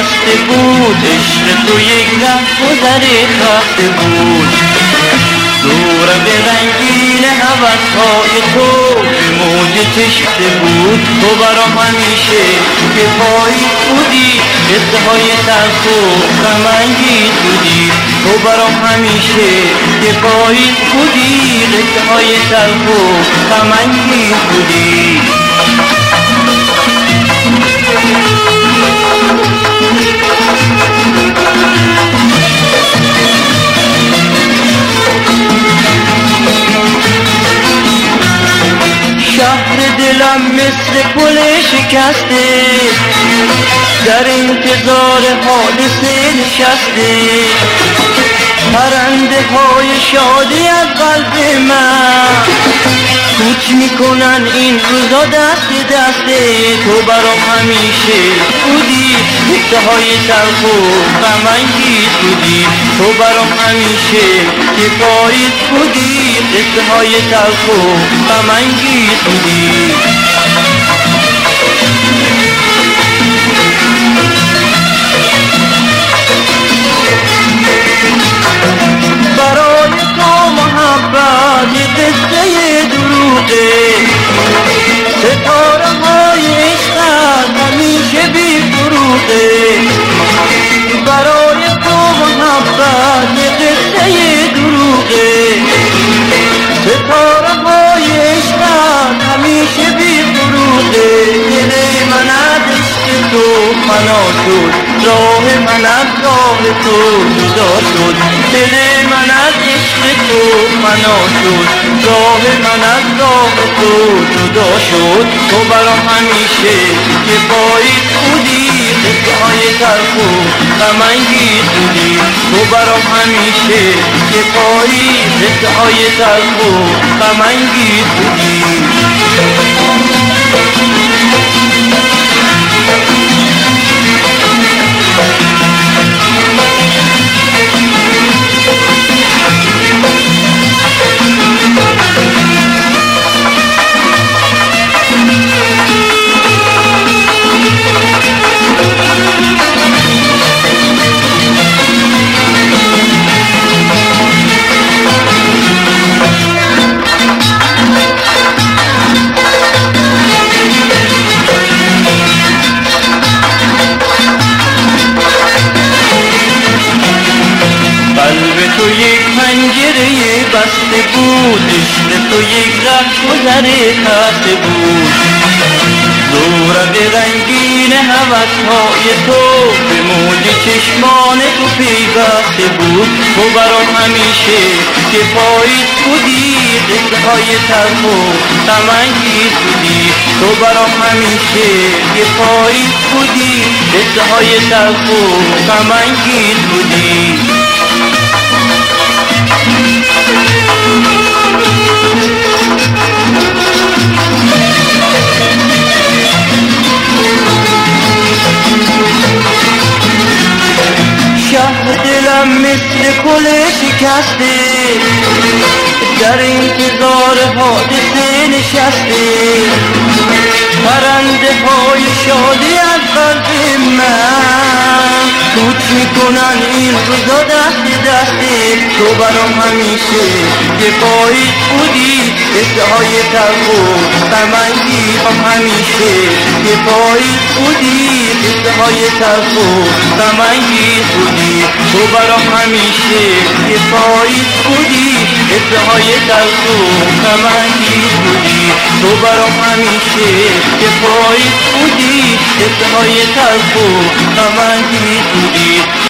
بسته بود عشق تو یک ره گذر خسته بود. دورم به رنگین حوث های تو موج کشته بود. تو برام همیشه که پایی بودی قصه های تلخ و غمانگیز بودی. تو برام همیشه که پایی بودی قصه های تلخ و غمانگیز بودی. شهر دلم مثل پل شکسته. در انتظار حادثه نشسته. پرنده های شادی از قلب من. کوچ می‌کنن این روزا دست دسته. برام همیشه بودی قصه های تلخ و غمانگیز بودی. تو برام همیشه که پاییز بودی قصه های تلخ و غمانگیز بودی. برای تو محبت قصه دروغه. ستاره های عشقت همیشه بی فروغه دل من عشق تو فنا شد. راه من از راه تو جدا شد. دل من از عشق تو فنا شد. راه من از راه تو جدا شد. تو برام همیشه که باید بودی قصه های تلخ و غمانگیز بودی. تو برام همیشه که پایی قصه های تلخ و غمانگیز بودی. بسته بود عشق تو یک گذر خسته بود. زورق رنگین حوث های تو به موج چشمان تو پیوسته بود. تو برام همیشه که پاییز بودی قصه های تلخ و غمانگیز بودی. تو برام همیشه که پاییز بودی قصه های تلخ و غمانگیز بودی. دلم مثل پل شکسته در انتظار حادثه نشسته پرنده های شادی از قلب من کوچ می‌کنن این روزا دست دسته تو برام همیشه که پاییز بودی های تلخ و غمانگیز هم همیشه که پاییز بودی های تلخ و غمانگیز بودی تو برام همیشه که پاییز بودی قصه های تلخ و غمانگیز بودی تو برام همیشه که پاییز بودی قصه های تلخ و غمانگیز بودی